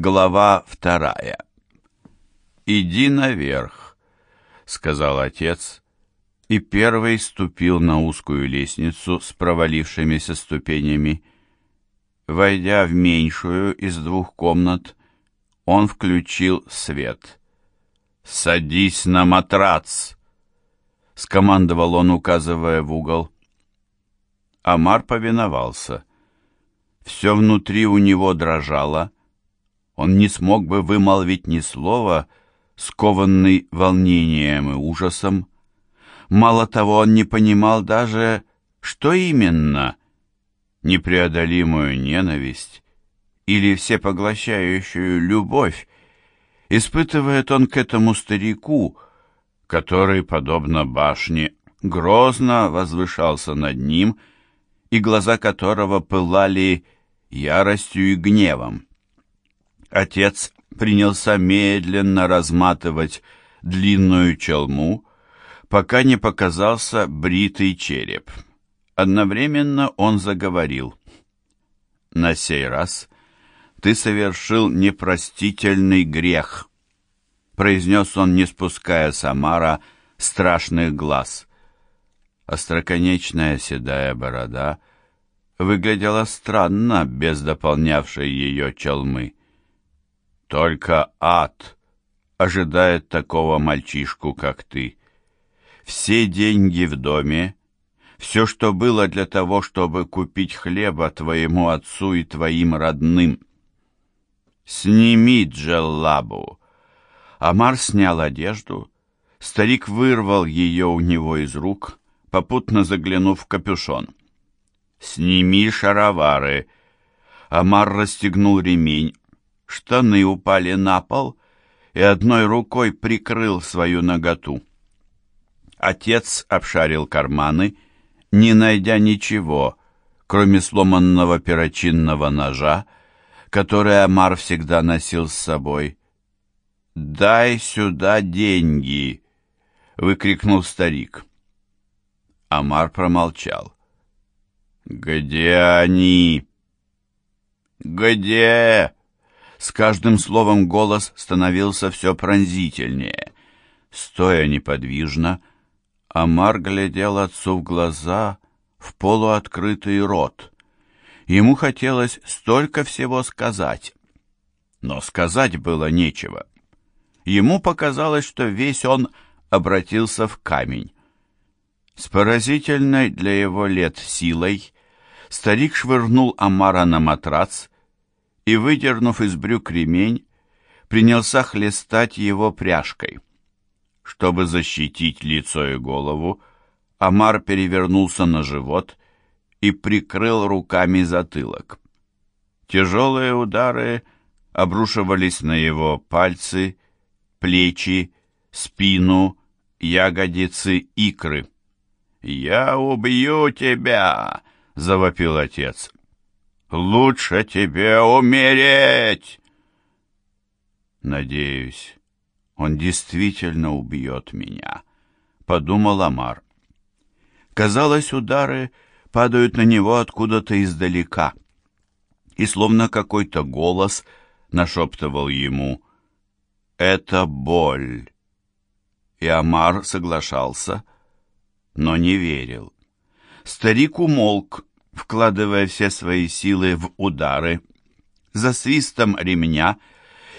Глава вторая. «Иди наверх», — сказал отец, и первый ступил на узкую лестницу с провалившимися ступенями. Войдя в меньшую из двух комнат, он включил свет. «Садись на матрац!» — скомандовал он, указывая в угол. Амар повиновался. Все внутри у него дрожало — он не смог бы вымолвить ни слова, скованный волнением и ужасом. Мало того, он не понимал даже, что именно — непреодолимую ненависть или всепоглощающую любовь испытывает он к этому старику, который, подобно башне, грозно возвышался над ним, и глаза которого пылали яростью и гневом. Отец принялся медленно разматывать длинную челму, пока не показался бритый череп. Одновременно он заговорил. «На сей раз ты совершил непростительный грех», произнес он, не спуская Самара страшных глаз. Остроконечная седая борода выглядела странно без дополнявшей ее челмы. Только ад ожидает такого мальчишку, как ты. Все деньги в доме, все, что было для того, чтобы купить хлеба твоему отцу и твоим родным. Сними джеллабу. Амар снял одежду. Старик вырвал ее у него из рук, попутно заглянув в капюшон. «Сними шаровары!» Амар расстегнул ремень, штаны упали на пол и одной рукой прикрыл свою наготу. Отец обшарил карманы, не найдя ничего, кроме сломанного перочинного ножа, который Амар всегда носил с собой. «Дай сюда деньги!» — выкрикнул старик. Амар промолчал. «Где они?» «Где?» С каждым словом голос становился все пронзительнее. Стоя неподвижно, Амар глядел отцу в глаза, в полуоткрытый рот. Ему хотелось столько всего сказать, но сказать было нечего. Ему показалось, что весь он обратился в камень. С поразительной для его лет силой старик швырнул Амара на матрац и, выдернув из брюк ремень, принялся хлестать его пряжкой. Чтобы защитить лицо и голову, Амар перевернулся на живот и прикрыл руками затылок. Тяжелые удары обрушивались на его пальцы, плечи, спину, ягодицы, икры. «Я убью тебя!» — завопил отец. Лучше тебе умереть!» «Надеюсь, он действительно убьет меня», — подумал Амар. Казалось, удары падают на него откуда-то издалека, и словно какой-то голос нашептывал ему «Это боль». И Амар соглашался, но не верил. Старик умолк, вкладывая все свои силы в удары. За свистом ремня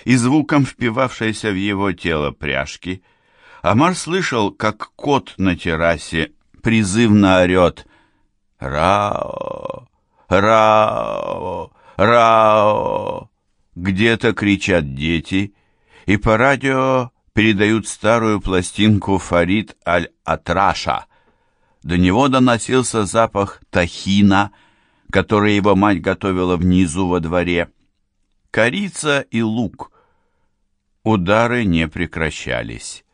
и звуком впивавшейся в его тело пряжки, Амар слышал, как кот на террасе призывно орет «Рао! Рао! Рао!» Где-то кричат дети, и по радио передают старую пластинку Фарид Аль-Атраша. До него доносился запах тахина, который его мать готовила внизу во дворе. Корица и лук. Удары не прекращались.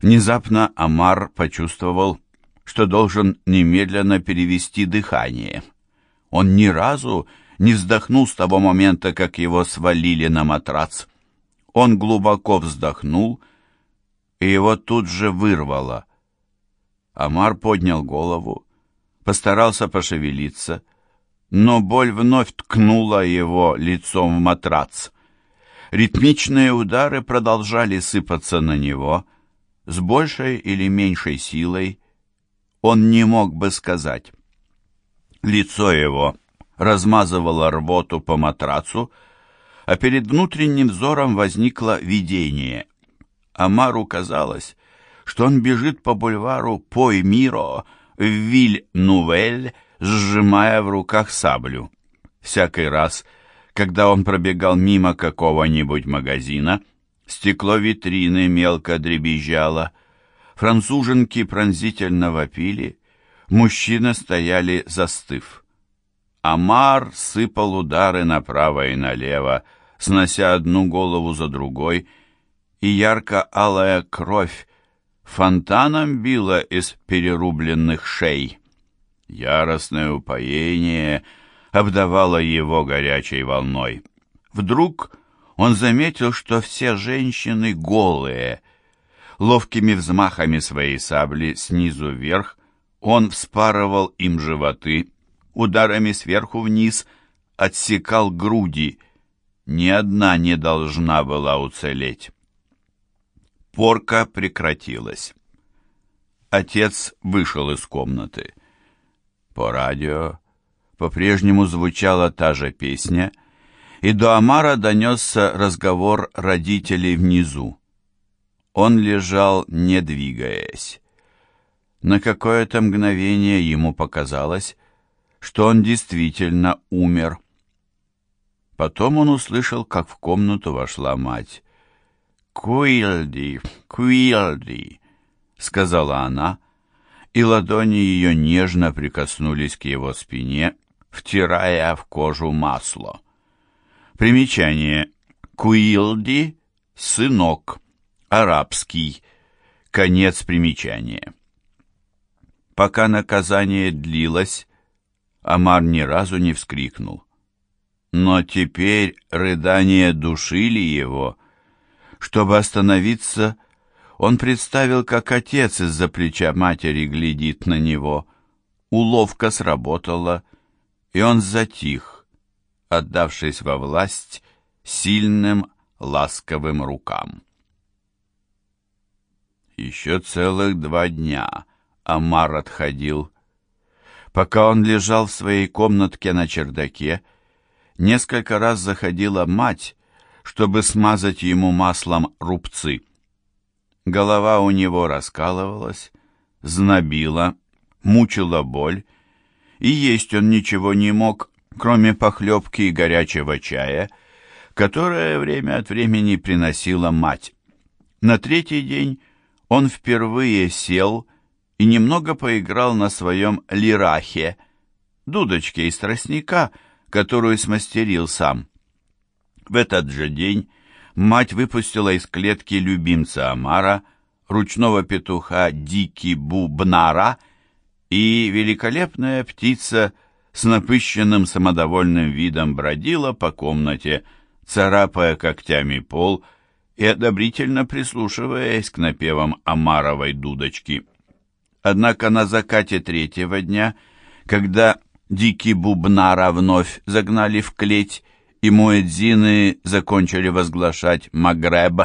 Внезапно Амар почувствовал, что должен немедленно перевести дыхание. Он ни разу не вздохнул с того момента, как его свалили на матрац. Он глубоко вздохнул, и его тут же вырвало. Амар поднял голову, постарался пошевелиться, но боль вновь ткнула его лицом в матрац. Ритмичные удары продолжали сыпаться на него с большей или меньшей силой. Он не мог бы сказать. Лицо его размазывало рвоту по матрацу, а перед внутренним взором возникло видение. Амару казалось, что он бежит по бульвару Пой-Миро в Виль-Нувель, сжимая в руках саблю. Всякий раз, когда он пробегал мимо какого-нибудь магазина, стекло витрины мелко дребезжало, француженки пронзительно вопили, мужчины стояли застыв. Амар сыпал удары направо и налево, снося одну голову за другой, и ярко-алая кровь фонтаном била из перерубленных шей. Яростное упоение обдавало его горячей волной. Вдруг он заметил, что все женщины голые. Ловкими взмахами своей сабли снизу вверх он вспарывал им животы, ударами сверху вниз отсекал груди. Ни одна не должна была уцелеть. Порка прекратилась. Отец вышел из комнаты. По радио по-прежнему звучала та же песня, и до Амара донесся разговор родителей внизу. Он лежал, не двигаясь. На какое-то мгновение ему показалось, что он действительно умер. Потом он услышал, как в комнату вошла мать. «Куилди, Куилди», — сказала она, — и ладони ее нежно прикоснулись к его спине, втирая в кожу масло. Примечание. Куилди — сынок, арабский, конец примечания. Пока наказание длилось, Амар ни разу не вскрикнул. Но теперь рыдания душили его. Чтобы остановиться, — он представил, как отец из-за плеча матери глядит на него. Уловка сработала, и он затих, отдавшись во власть сильным ласковым рукам. Еще целых два дня Амар отходил. Пока он лежал в своей комнатке на чердаке, несколько раз заходила мать, чтобы смазать ему маслом рубцы. Голова у него раскалывалась, знобила, мучила боль, и есть он ничего не мог, кроме похлебки и горячего чая, которое время от времени приносила мать. На третий день он впервые сел и немного поиграл на своем лирахе, дудочке из тростника, которую смастерил сам. В этот же день мать выпустила из клетки любимца Амара, ручного петуха Дики Бубнара, и великолепная птица с напыщенным самодовольным видом бродила по комнате, царапая когтями пол и одобрительно прислушиваясь к напевам Амаровой дудочки. Однако на закате третьего дня, когда Дики Бубнара вновь загнали в клеть, и муэдзины закончили возглашать «Магреб»,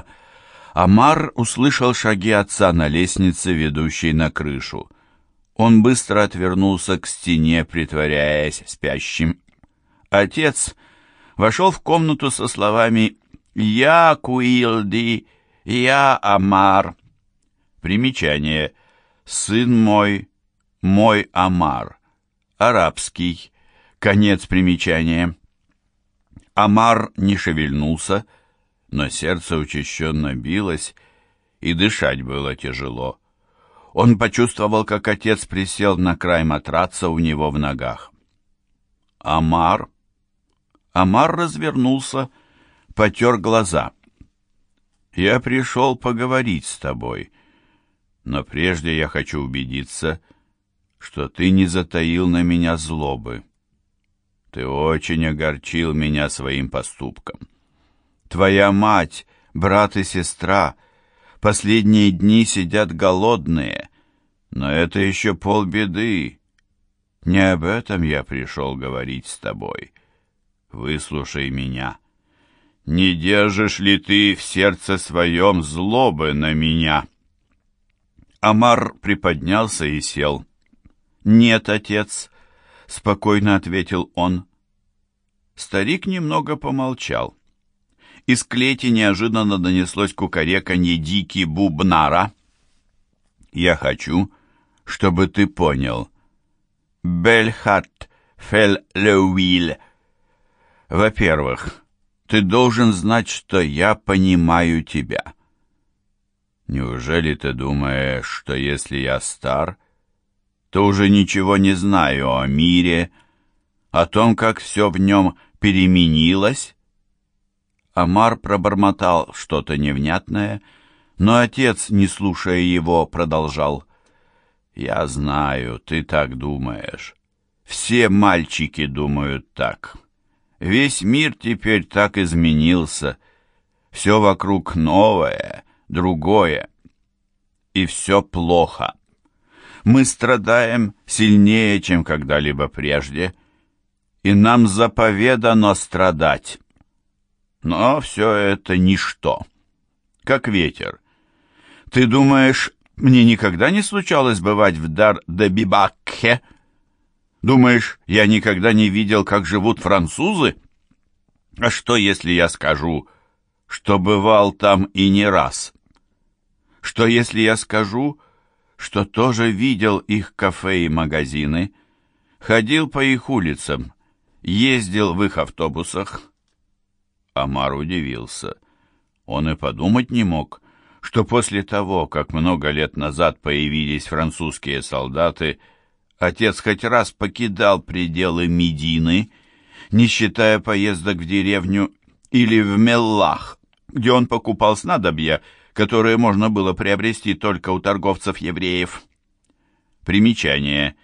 Амар услышал шаги отца на лестнице, ведущей на крышу. Он быстро отвернулся к стене, притворяясь спящим. Отец вошел в комнату со словами «Я Куилди, я Амар». Примечание «Сын мой, мой Амар». Арабский. Конец примечания. Амар не шевельнулся, но сердце учащенно билось, и дышать было тяжело. Он почувствовал, как отец присел на край матраца у него в ногах. Амар... Амар развернулся, потер глаза. «Я пришел поговорить с тобой, но прежде я хочу убедиться, что ты не затаил на меня злобы». Ты очень огорчил меня своим поступком. Твоя мать, брат и сестра последние дни сидят голодные, но это еще полбеды. Не об этом я пришел говорить с тобой. Выслушай меня. не держишь ли ты в сердце своем злобы на меня?» Амар приподнялся и сел. «Нет, отец», — спокойно ответил он. Старик немного помолчал. Из клети неожиданно донеслось кукареканье дики бубнара. «Я хочу, чтобы ты понял. Бельхат фел леуиль. Во-первых, ты должен знать, что я понимаю тебя. Неужели ты думаешь, что если я стар, то уже ничего не знаю о мире, о том, как все в нем переменилось?» Амар пробормотал что-то невнятное, но отец, не слушая его, продолжал. «Я знаю, ты так думаешь. Все мальчики думают так. Весь мир теперь так изменился. Все вокруг новое, другое. И все плохо. Мы страдаем сильнее, чем когда-либо прежде, и нам заповедано страдать. Но все это ничто, как ветер. Ты думаешь, мне никогда не случалось бывать в дар де Бибакхе? Думаешь, я никогда не видел, как живут французы? А что, если я скажу, что бывал там и не раз? Что, если я скажу, что тоже видел их кафе и магазины, ходил по их улицам, ездил в их автобусах? Амар удивился. Он и подумать не мог, что после того, как много лет назад появились французские солдаты, отец хоть раз покидал пределы Медины, не считая поездок в деревню или в Меллах, где он покупал снадобья, которые можно было приобрести только у торговцев-евреев. Примечание.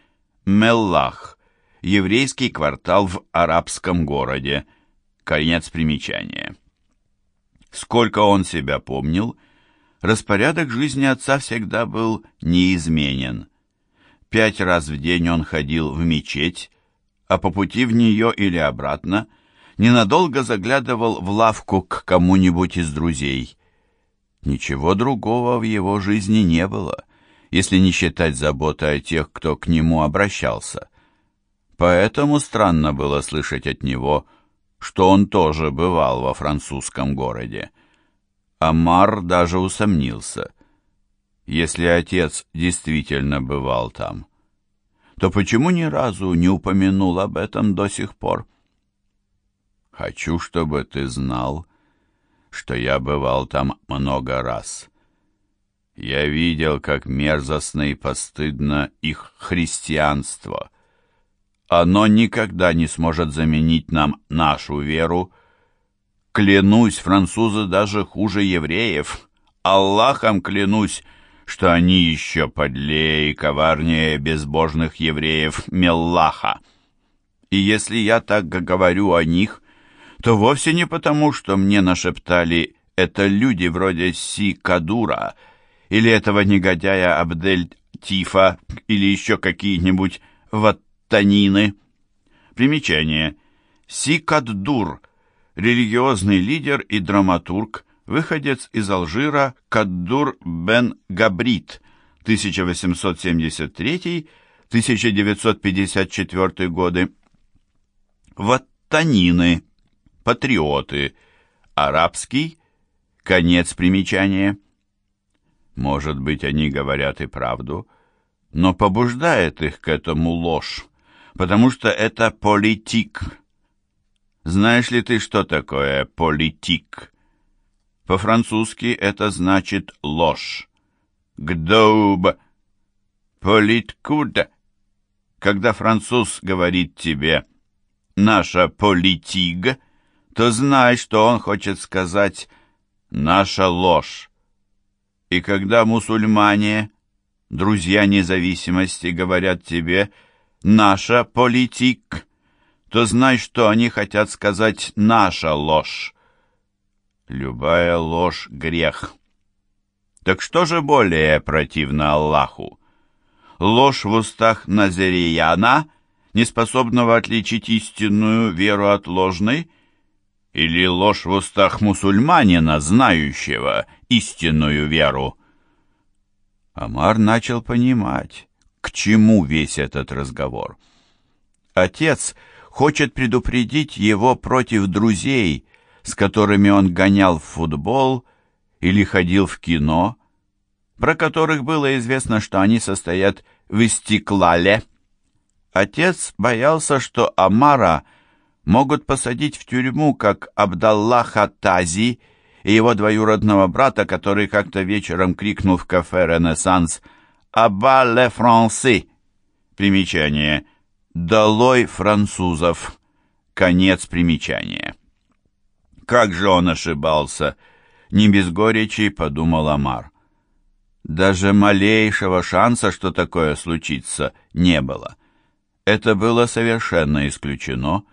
Меллах. Еврейский квартал в арабском городе. Конец примечания. Сколько он себя помнил, распорядок жизни отца всегда был неизменен. Пять раз в день он ходил в мечеть, а по пути в нее или обратно ненадолго заглядывал в лавку к кому-нибудь из друзей. Ничего другого в его жизни не было, если не считать заботы о тех, кто к нему обращался. Поэтому странно было слышать от него, что он тоже бывал во французском городе. Амар даже усомнился. Если отец действительно бывал там, то почему ни разу не упомянул об этом до сих пор? «Хочу, чтобы ты знал, что я бывал там много раз. Я видел, как мерзостно и постыдно их христианство. Оно никогда не сможет заменить нам нашу веру, Клянусь, французы даже хуже евреев. Аллахом клянусь, что они еще подлее и коварнее безбожных евреев Меллаха. И если я так говорю о них, то вовсе не потому, что мне нашептали «это люди вроде Си Кадура» или этого негодяя Абдель Тифа или еще какие-нибудь ваттанины. Примечание. Си Каддур – религиозный лидер и драматург, выходец из Алжира Каддур бен Габрит, 1873-1954 годы. Ваттанины, патриоты, арабский, конец примечания. Может быть, они говорят и правду, но побуждает их к этому ложь, потому что это политик – знаешь ли ты, что такое политик? По-французски это значит ложь. Гдоуб. Политкуд. Когда француз говорит тебе «наша политик», то знай, что он хочет сказать «наша ложь». И когда мусульмане, друзья независимости, говорят тебе «наша политик», то знай, что они хотят сказать «наша ложь». Любая ложь — грех. Так что же более противно Аллаху? Ложь в устах Назарияна, неспособного отличить истинную веру от ложной, или ложь в устах мусульманина, знающего истинную веру? Амар начал понимать, к чему весь этот разговор. Отец хочет предупредить его против друзей, с которыми он гонял в футбол или ходил в кино, про которых было известно, что они состоят в Истеклале. Отец боялся, что Амара могут посадить в тюрьму, как Абдаллаха Тази и его двоюродного брата, который как-то вечером крикнул в кафе «Ренессанс» «Аба ле францы!» Примечание «Долой французов!» Конец примечания. Как же он ошибался! Не без горечи, подумал Амар. Даже малейшего шанса, что такое случится, не было. Это было совершенно исключено,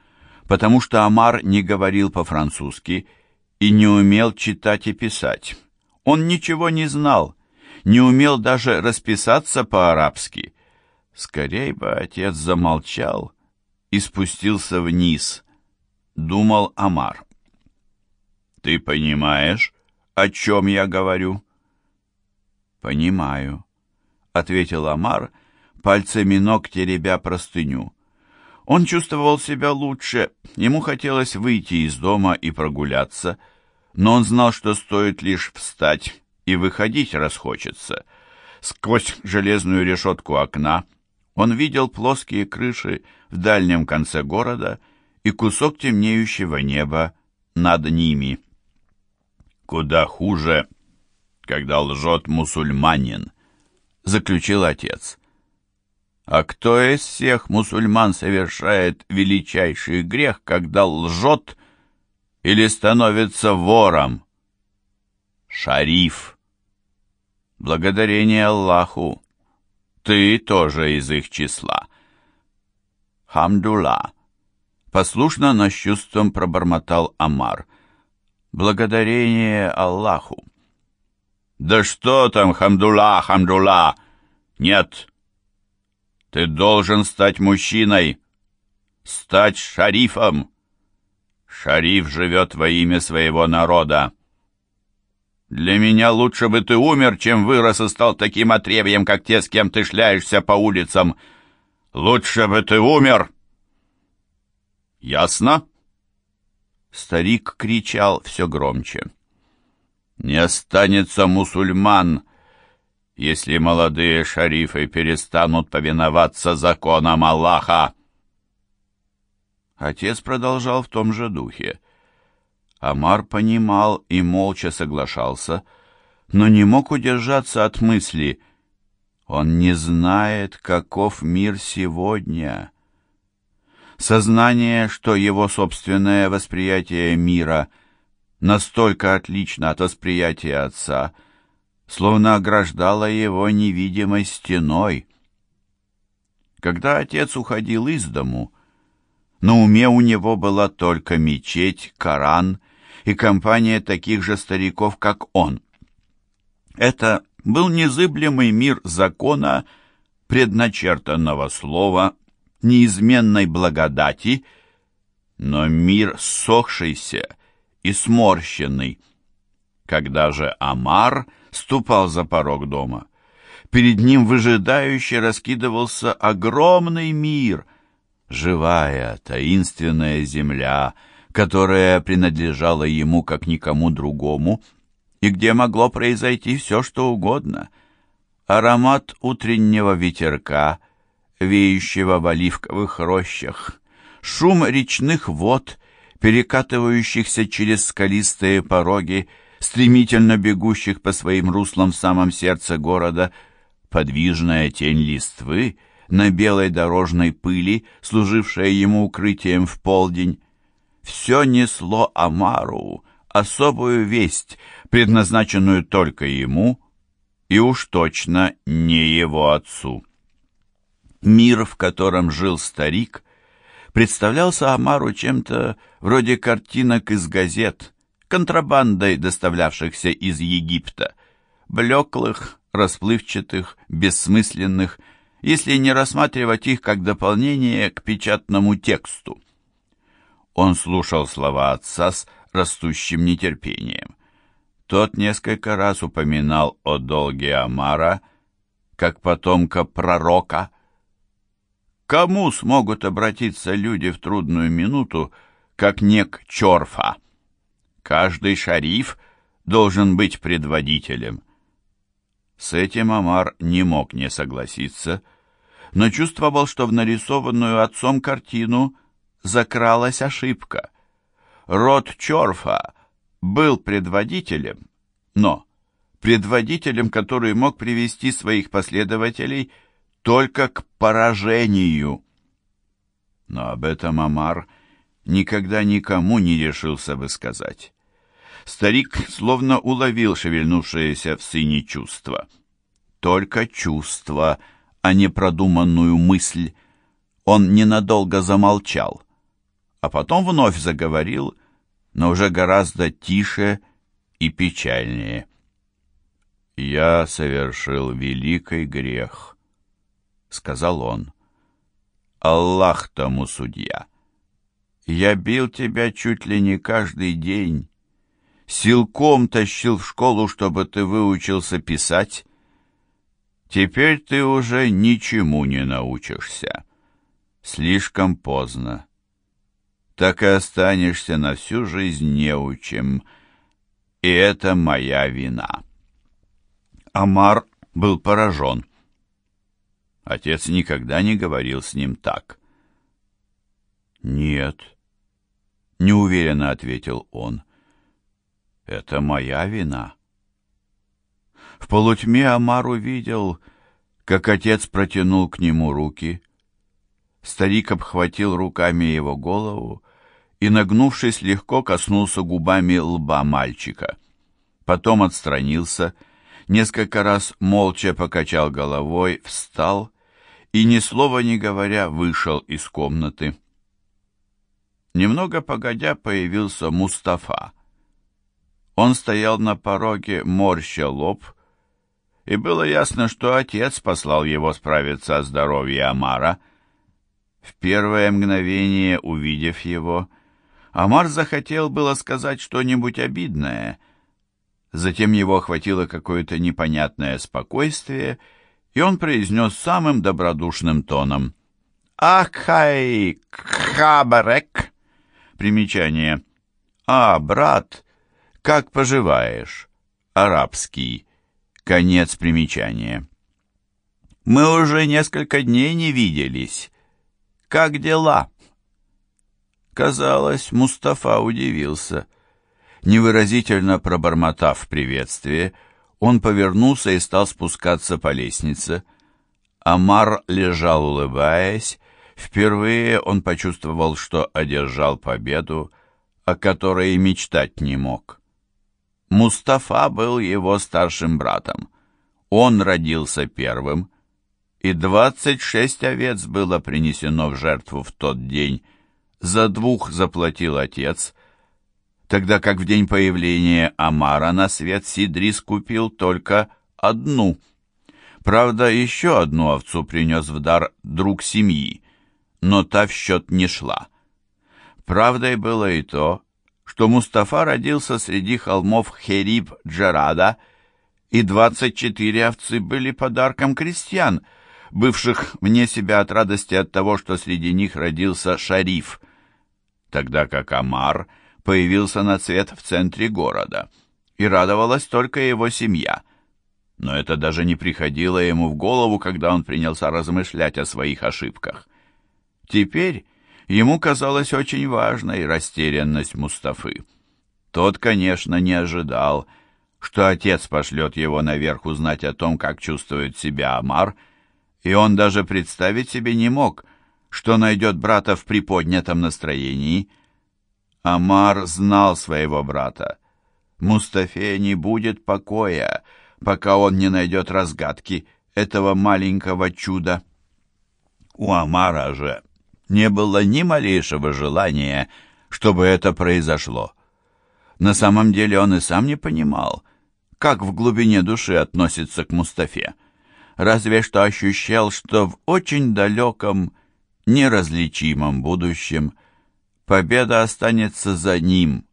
потому что Амар не говорил по-французски и не умел читать и писать. Он ничего не знал, не умел даже расписаться по-арабски. Скорей бы отец замолчал и спустился вниз, думал Амар. «Ты понимаешь, о чем я говорю?» «Понимаю», — ответил Амар, пальцами ног теребя простыню. Он чувствовал себя лучше, ему хотелось выйти из дома и прогуляться, но он знал, что стоит лишь встать и выходить расхочется. Сквозь железную решетку окна он видел плоские крыши в дальнем конце города и кусок темнеющего неба над ними. Куда хуже, когда лжет мусульманин, заключил отец. А кто из всех мусульман совершает величайший грех, когда лжет или становится вором? Шариф. Благодарение Аллаху, ты тоже из их числа. Хамдула. Послушно, но с чувством пробормотал Амар. Благодарение Аллаху. Да что там, хамдула, хамдула? Нет, ты должен стать мужчиной, стать шарифом. Шариф живет во имя своего народа. Для меня лучше бы ты умер, чем вырос и стал таким отребьем, как те, с кем ты шляешься по улицам. Лучше бы ты умер. Ясно? Старик кричал все громче. Не останется мусульман, если молодые шарифы перестанут повиноваться законам Аллаха. Отец продолжал в том же духе. Амар понимал и молча соглашался, но не мог удержаться от мысли «Он не знает, каков мир сегодня». Сознание, что его собственное восприятие мира настолько отлично от восприятия отца — словно ограждала его невидимой стеной. Когда отец уходил из дому, на уме у него была только мечеть, Коран и компания таких же стариков, как он. Это был незыблемый мир закона, предначертанного слова, неизменной благодати, но мир сохшийся и сморщенный. Когда же Амар ступал за порог дома. Перед ним выжидающе раскидывался огромный мир, живая, таинственная земля, которая принадлежала ему как никому другому, и где могло произойти все, что угодно. Аромат утреннего ветерка, веющего в оливковых рощах, шум речных вод, перекатывающихся через скалистые пороги, стремительно бегущих по своим руслам в самом сердце города, подвижная тень листвы на белой дорожной пыли, служившая ему укрытием в полдень. Все несло Амару особую весть, предназначенную только ему и уж точно не его отцу. Мир, в котором жил старик, представлялся Амару чем-то вроде картинок из газет — контрабандой доставлявшихся из Египта, блеклых, расплывчатых, бессмысленных, если не рассматривать их как дополнение к печатному тексту. Он слушал слова отца с растущим нетерпением. Тот несколько раз упоминал о долге Амара, как потомка пророка. Кому смогут обратиться люди в трудную минуту, как не к Чорфа? Каждый шариф должен быть предводителем. С этим Амар не мог не согласиться, но чувствовал, что в нарисованную отцом картину закралась ошибка. Род Чорфа был предводителем, но предводителем, который мог привести своих последователей только к поражению. Но об этом Амар никогда никому не решился бы сказать. Старик словно уловил шевельнувшееся в сыне чувство. Только чувство, а не продуманную мысль. Он ненадолго замолчал, а потом вновь заговорил, но уже гораздо тише и печальнее. «Я совершил великий грех», — сказал он. «Аллах тому судья. Я бил тебя чуть ли не каждый день, силком тащил в школу, чтобы ты выучился писать. Теперь ты уже ничему не научишься. Слишком поздно. Так и останешься на всю жизнь неучим, и это моя вина. Амар был поражен. Отец никогда не говорил с ним так. «Нет», — неуверенно ответил он. Это моя вина. В полутьме Амар увидел, как отец протянул к нему руки. Старик обхватил руками его голову и, нагнувшись, легко коснулся губами лба мальчика. Потом отстранился, несколько раз молча покачал головой, встал и, ни слова не говоря, вышел из комнаты. Немного погодя появился Мустафа. Он стоял на пороге, морща лоб, и было ясно, что отец послал его справиться о здоровье Амара. В первое мгновение, увидев его, Амар захотел было сказать что-нибудь обидное. Затем его охватило какое-то непонятное спокойствие, и он произнес самым добродушным тоном. «Ахай хабарек!» Примечание. «А, брат!» «Как поживаешь?» Арабский. Конец примечания. «Мы уже несколько дней не виделись. Как дела?» Казалось, Мустафа удивился. Невыразительно пробормотав приветствие, он повернулся и стал спускаться по лестнице. Амар лежал, улыбаясь. Впервые он почувствовал, что одержал победу, о которой и мечтать не мог. Мустафа был его старшим братом. Он родился первым, и двадцать шесть овец было принесено в жертву в тот день. За двух заплатил отец, тогда как в день появления Амара на свет Сидрис купил только одну. Правда, еще одну овцу принес в дар друг семьи, но та в счет не шла. Правдой было и то, что Мустафа родился среди холмов Хериб-Джарада, и 24 овцы были подарком крестьян, бывших вне себя от радости от того, что среди них родился шариф, тогда как Амар появился на свет в центре города, и радовалась только его семья. Но это даже не приходило ему в голову, когда он принялся размышлять о своих ошибках. Теперь Ему казалась очень важной растерянность Мустафы. Тот, конечно, не ожидал, что отец пошлет его наверх узнать о том, как чувствует себя Амар, и он даже представить себе не мог, что найдет брата в приподнятом настроении. Амар знал своего брата. Мустафе не будет покоя, пока он не найдет разгадки этого маленького чуда. У Амара же не было ни малейшего желания, чтобы это произошло. На самом деле он и сам не понимал, как в глубине души относится к Мустафе. Разве что ощущал, что в очень далеком, неразличимом будущем победа останется за ним,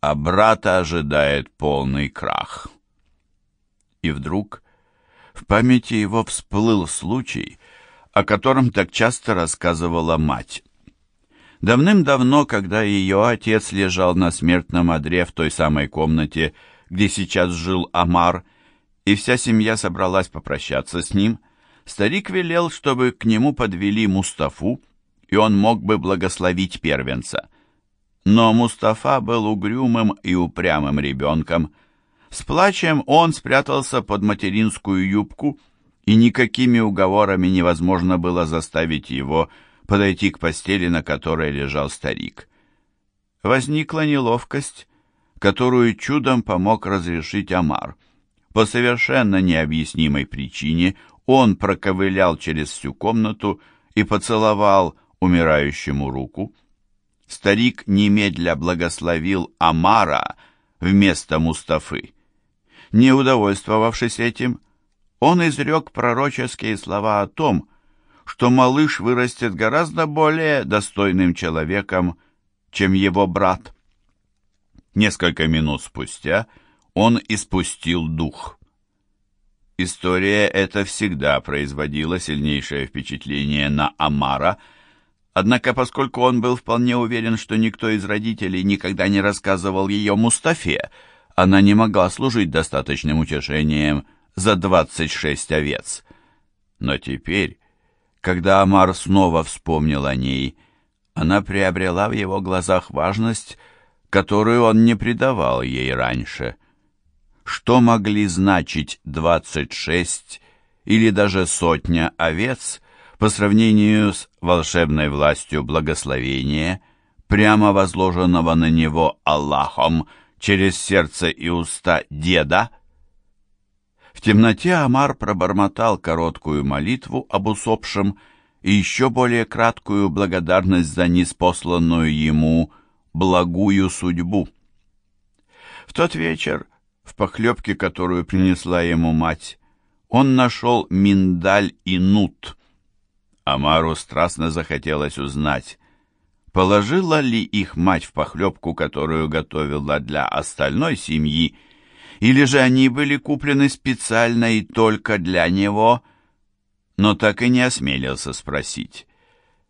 а брата ожидает полный крах. И вдруг в памяти его всплыл случай, о котором так часто рассказывала мать. Давным-давно, когда ее отец лежал на смертном одре в той самой комнате, где сейчас жил Амар, и вся семья собралась попрощаться с ним, старик велел, чтобы к нему подвели Мустафу, и он мог бы благословить первенца. Но Мустафа был угрюмым и упрямым ребенком. С плачем он спрятался под материнскую юбку, и никакими уговорами невозможно было заставить его подойти к постели, на которой лежал старик. Возникла неловкость, которую чудом помог разрешить Амар. По совершенно необъяснимой причине он проковылял через всю комнату и поцеловал умирающему руку. Старик немедля благословил Амара вместо Мустафы. Не удовольствовавшись этим, он изрек пророческие слова о том, что малыш вырастет гораздо более достойным человеком, чем его брат. Несколько минут спустя он испустил дух. История эта всегда производила сильнейшее впечатление на Амара, однако поскольку он был вполне уверен, что никто из родителей никогда не рассказывал ее Мустафе, она не могла служить достаточным утешением за двадцать шесть овец. Но теперь когда Амар снова вспомнил о ней, она приобрела в его глазах важность, которую он не придавал ей раньше. Что могли значить двадцать шесть или даже сотня овец по сравнению с волшебной властью благословения, прямо возложенного на него Аллахом через сердце и уста деда? В темноте Амар пробормотал короткую молитву об усопшем и еще более краткую благодарность за неспосланную ему благую судьбу. В тот вечер, в похлебке, которую принесла ему мать, он нашел миндаль и нут. Амару страстно захотелось узнать, положила ли их мать в похлебку, которую готовила для остальной семьи, или же они были куплены специально и только для него, но так и не осмелился спросить.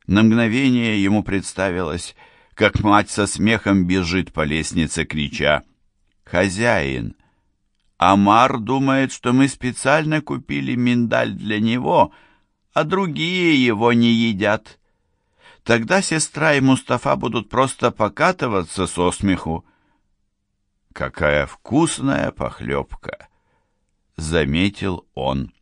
На мгновение ему представилось, как мать со смехом бежит по лестнице, крича «Хозяин!» Амар думает, что мы специально купили миндаль для него, а другие его не едят. Тогда сестра и Мустафа будут просто покатываться со смеху. «Какая вкусная похлебка!» — заметил он.